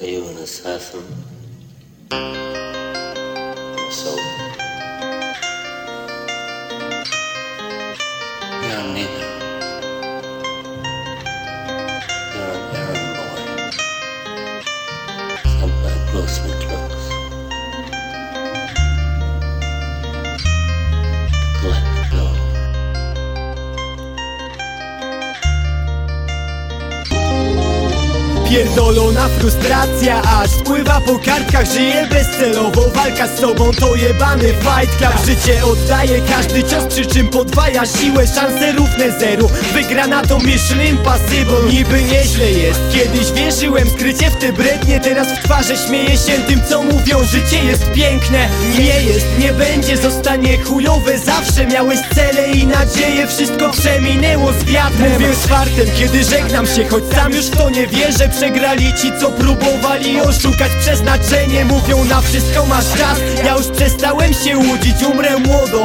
Are you an assassin? Or so? Yeah, neither. Pierdolona frustracja aż spływa po kartkach. Żyję bezcelowo, walka z sobą to jebany fight club. Życie oddaje każdy cios, przy czym podwaja siłę. Szanse równe zeru, wygrana to Mission Impossible. Niby nieźle jest, kiedyś wierzyłem skrycie w te brednie. Teraz w twarze śmieję się tym co mówią. Życie jest piękne, nie jest, nie będzie Zostanie chujowe zawsze Miałeś cele i nadzieje, wszystko przeminęło z wiatrem. Mówię z fartem, kiedy żegnam się, choć sam już to nie wierzę. Przegrali ci, co próbowali oszukać. Przeznaczenie Mówią na wszystko masz czas, ja już przestałem się łudzić Umrę młodo,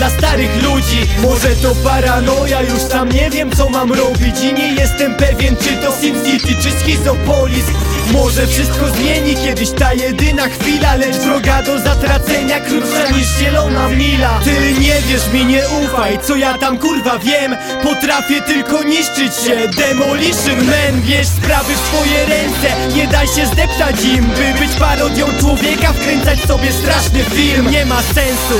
dla starych ludzi. Może to paranoja, już sam nie wiem co mam robić. I nie jestem pewien, czy to Sin City, czy Schizopolis. Może wszystko zmieni kiedyś ta jedyna chwila Lecz droga do zatracenia krótsza niż zielona mila. Ty wiesz mi, nie ufaj, co ja tam kurwa wiem. Potrafię tylko niszczyć się, demolition man Bierz sprawy w swoje ręce, nie daj się zdeptać im. By być parodią człowieka, wkręcać sobie straszny film. Nie ma sensu,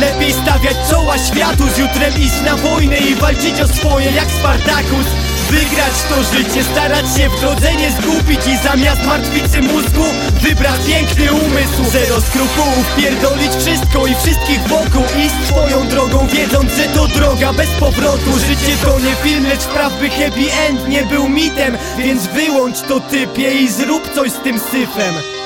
lepiej stawiać czoła światu Z jutrem iść na wojnę i walczyć o swoje jak Spartacus Wygrać to życie, starać się w drodze nie zgubić I zamiast martwicy mózgu wybrać piękny umysł. Zero skrupułów, pierdolić wszystko i wszystkich wokół Iść swoją drogą, wiedząc, że to droga bez powrotu. Życie to nie film, lecz wpraw by happy end nie był mitem Więc wyłącz to typie i zrób coś z tym syfem